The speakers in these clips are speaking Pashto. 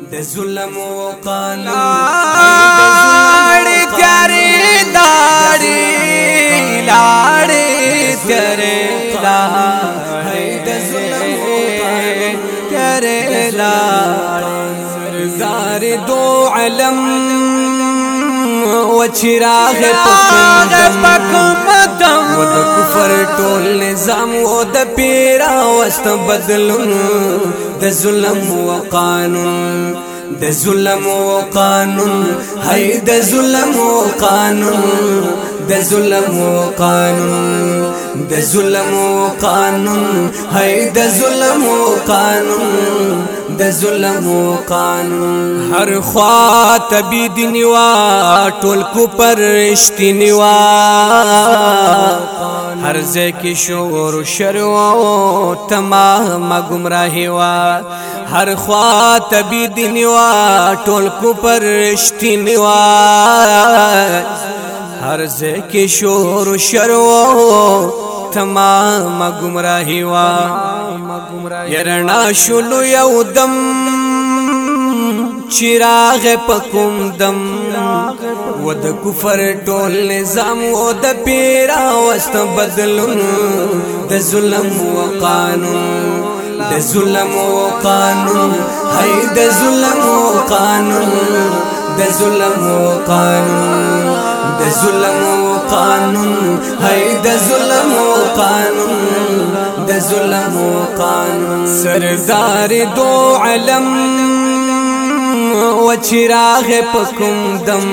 د د ظلم ظلم او او قانون قانون لاړې دو علم و چراغ پکم دم و د کفر ټول نظام و د پیرا واست بدلون د ظلم و قانون د ظلم و قانون هي د ظلم و قانون د ظلم و قانون د ظلم قانون هي د ظلم قانون د ظلم قانون هر خوا تبید نیوا ټول کو پرشت نیوا هر ځکه شور شرو تمام گمراهي وا هر خوا تبید نیوا ټول کو پرشت نیوا هر ځکه شور شرو تمام گمراهي وا يرنا شلو یو دم چراغ پکوم دم و د کفر ټول نظام و د پیرا واست بدلون د ظلم و قانون د ظلم و قانون هي د ظلم و قانون د ظلم و قانون د ظلم قانون هي د ظلم قانون د ظلم قانون سردار دو علم و چراغ پکم دم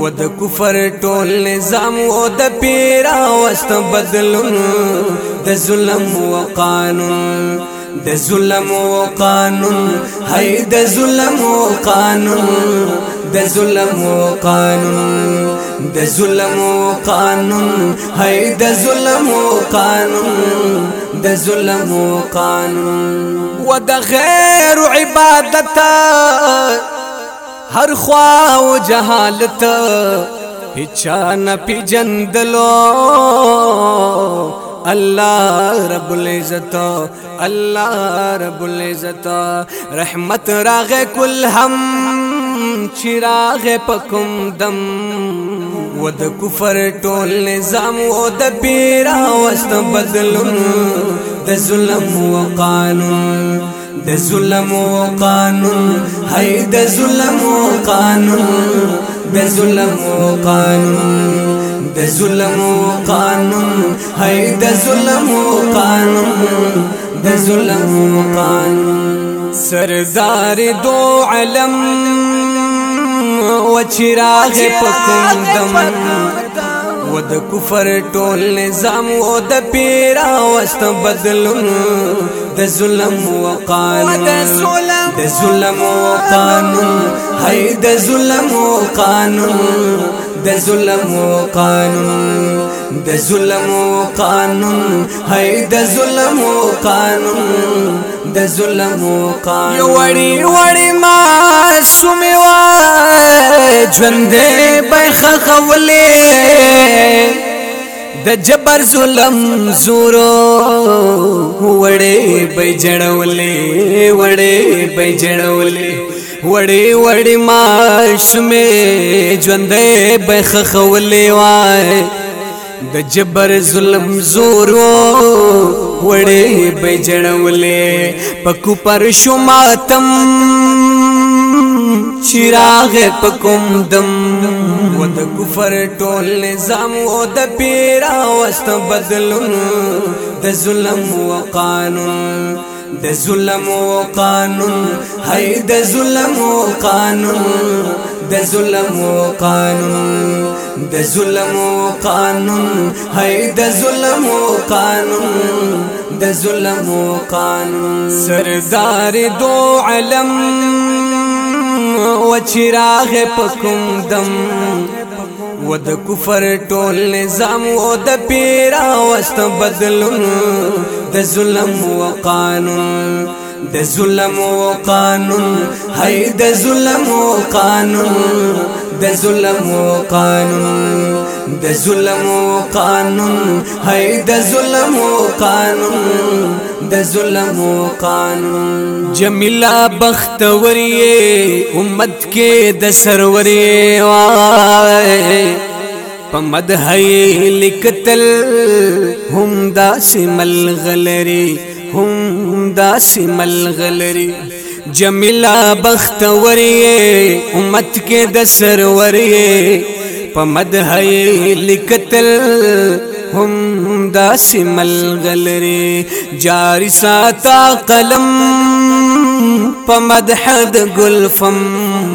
و د کفر ټول نظام و د پیرا واست بدلون د ظلم و قانون د ظلم او قانون هي د ظلم او قانون د ظلم او قانون د ظلم او قانون هي د ظلم او قانون د ظلم او قانون و د غیر عبادت هر خوا او جهالت هیڅ نه پیجن دلو الله رب العزت الله رب العزت رحمت راغ کل هم چراغ پکم دم و د کفر ټول نظام و د پیرا واست بدلون د ظلم و قانون د ظلم و قانون هي د ظلم و قانون د ظلم و قانون د ظلم قانون هي د ظلم قانون د ظلم قانون سردار دو علم و چراغ پکم دم و د کفر ټول نظام و د پیرا واست بدلون د ظلم او قانون د ظلم او قانون هي د ظلم او قانون د ظلم او قانون د ظلم او قانون هي د ظلم او قانون د ظلم او قانون یو وړي وړي ما سمي وا ژوندې بخخولې د جبر ظلم زورو وړې بجړولې وړې بجړولې وړې وړې ماشمه ژوندې بخخولې وای د جبر ظلم زورو وړې بجړولې پکو پر شماتم چراغ پکم دم و د کفر ټول نظام و د پیرا واست بدلون د ظلم و قانون د ظلم و قانون هي د ظلم و قانون د ظلم و قانون د ظلم و قانون هي د ظلم و قانون د ظلم و قانون سردار دو علم و چراغ پکم دم و د کفر ټول نظام و د پیرا واست بدلون د ظلم و قانون د ظلم و قانون هي د ظلم و قانون د ظلم و قانون د ظلم و قانون هي د ظلم و قانون د ظلم قانون جمیلا بختوري امت کې د سروري په مدحي لیکتل هم داس ملغلري هم داس ملغلري جمیلا بختوري امت کې د سروري په مدحي لیکتل هم دا سمل غلری جاری ساتا قلم په مدحد گلفم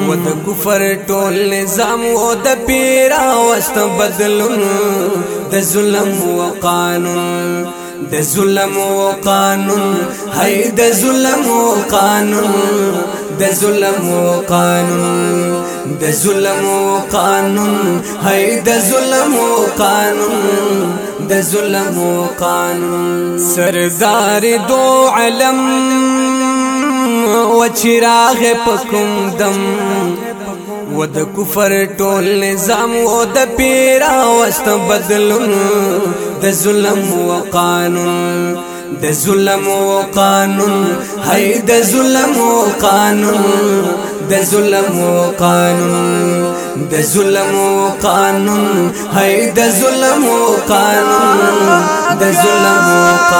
و د کفر ټول نظام او د پیرا واست بدلون د ظلم او قانون د ظلم او قانون هي د ظلم او قانون د ظلم او قانون د ظلم او قانون هي د ظلم او قانون د ظلم قانون سردار دو علم و چراغ پکم دم و د کفر ټول نظام و د پیرا واست بدلون د ظلم و قانون د ظلم و قانون هي د ظلم و قانون د ظلم و قانون د ظلم قانون هي د ظلم قانون د ظلم قانون